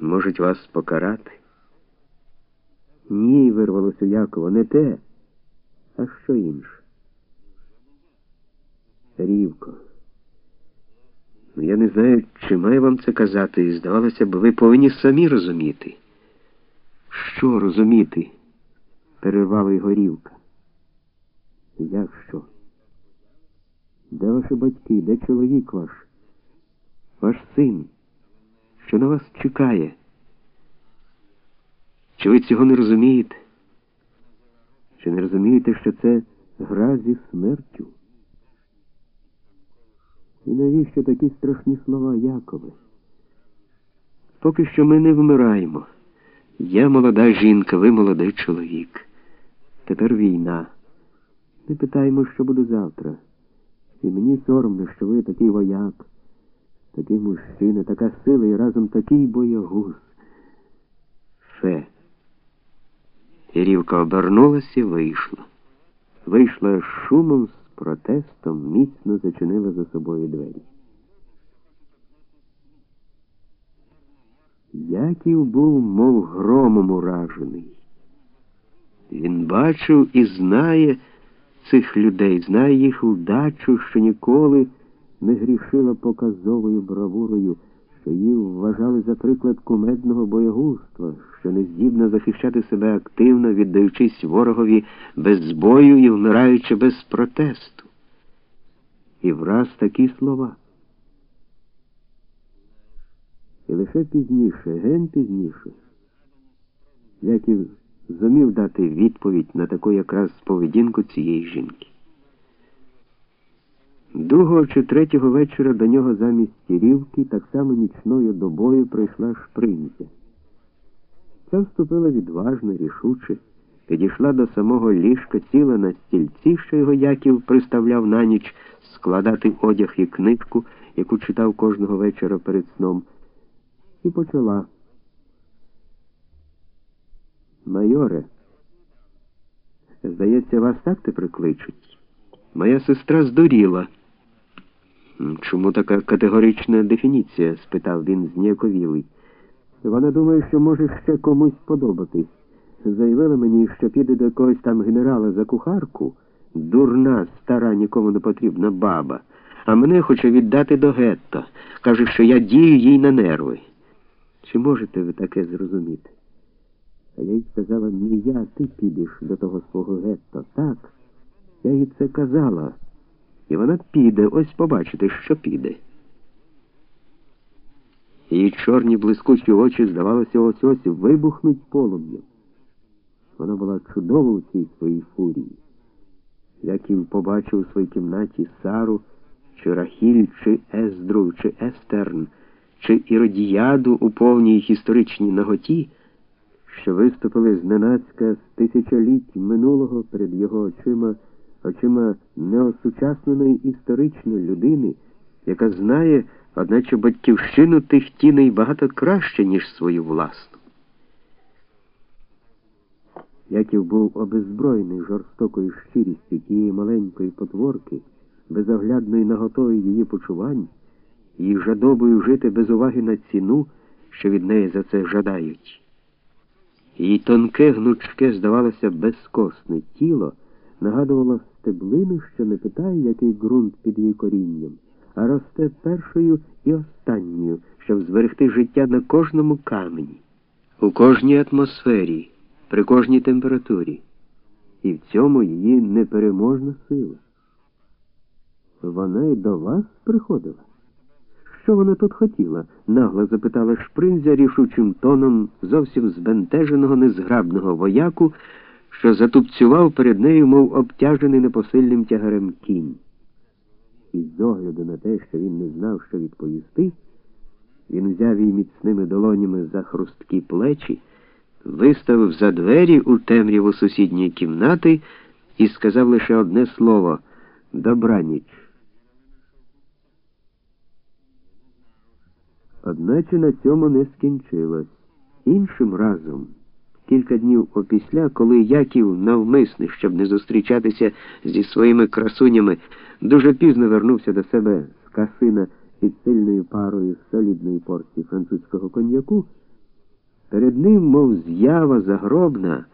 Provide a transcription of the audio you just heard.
можуть вас покарати. Ні, вирвалося Якова, не те, а що інше. Рівко. Ну, я не знаю, чи маю вам це казати, і здавалося б, ви повинні самі розуміти. Що розуміти? перервала його Рівка. Як що? Де ваші батьки, де чоловік ваш? Ваш син, що на вас чекає? Чи ви цього не розумієте? Чи не розумієте, що це гра зі смертю? І навіщо такі страшні слова, Якове? Поки що ми не вмираємо. Я молода жінка, ви молодий чоловік. Тепер війна. Не питаємо, що буде завтра. І мені соромно, що ви такий вояк, такий мужчина, така сила і разом такий боягуз. Фе. Ірівка обернулася і вийшла. Вийшла шумом з протестом, міцно зачинила за собою двері. Яків був, мов громом уражений. Він бачив і знає цих людей, знає їх удачу, що ніколи не показовою бравурою, що її вважали за приклад кумедного боягузтва, що не здібна захищати себе активно, віддаючись ворогові без збою і вмираючи без протесту. І враз такі слова. І лише пізніше, ген пізніше, Яків зумів дати відповідь на таку якраз поведінку цієї жінки. Другого чи третього вечора до нього замість тірівки так само нічною добою прийшла шпринця. Ця вступила відважно, рішуче, підійшла до самого ліжка, сіла на стільці, що його Яків приставляв на ніч складати одяг і книжку, яку читав кожного вечора перед сном, і почала. Майоре, здається, вас так те прикличуть. Моя сестра здуріла. Чому така категорична дефініція? спитав він зніяковілий. Вона думає, що може ще комусь подобатись. Заявила мені, що піде до якогось там генерала за кухарку, дурна, стара, нікому не потрібна баба, а мене хоче віддати до гетто. Каже, що я дію їй на нерви. Чи можете ви таке зрозуміти? А я їй сказала, не я, ти підеш до того свого гетто. Так, я їй це казала. І вона піде, ось побачите, що піде. Її чорні блискучі очі, здавалося, ось ось вибухнуть полум'ям. Вона була чудова у цій своїй фурії. Яків побачив у своїй кімнаті Сару, чи Рахіль, чи Ездру, чи Естерн, чи Іродіяду у повній історичній наготі, що виступили зненацька з тисячоліть минулого перед його очима очима неосучасненої історичної людини, яка знає, одначе батьківщину тих тіней багато краще, ніж свою власну. Яків був обезброєний жорстокою щирістю тієї маленької потворки, безоглядною наготою її почувань, її жадобою жити без уваги на ціну, що від неї за це жадають. Її тонке, гнучке, здавалося, безкосне тіло нагадувало стеблину, що не питає, який ґрунт під її корінням, а росте першою і останньою, щоб зберегти життя на кожному камені, у кожній атмосфері, при кожній температурі. І в цьому її непереможна сила. Вона й до вас приходила. Що вона тут хотіла? нагло запитала шпринзя рішучим тоном зовсім збентеженого, незграбного вояку що затупцював перед нею, мов обтяжений непосильним тягарем кінь. І з огляду на те, що він не знав, що відповісти, він взяв її міцними долонями за хрусткі плечі, виставив за двері у темряву сусідньої кімнати і сказав лише одне слово добраніч. Одначе на цьому не скінчилось. Іншим разом. Кілька днів опісля, коли Яків навмисний, щоб не зустрічатися зі своїми красунями, дуже пізно вернувся до себе з касина під сильною парою солідної порції французького коньяку. Перед ним, мов з'ява загробна.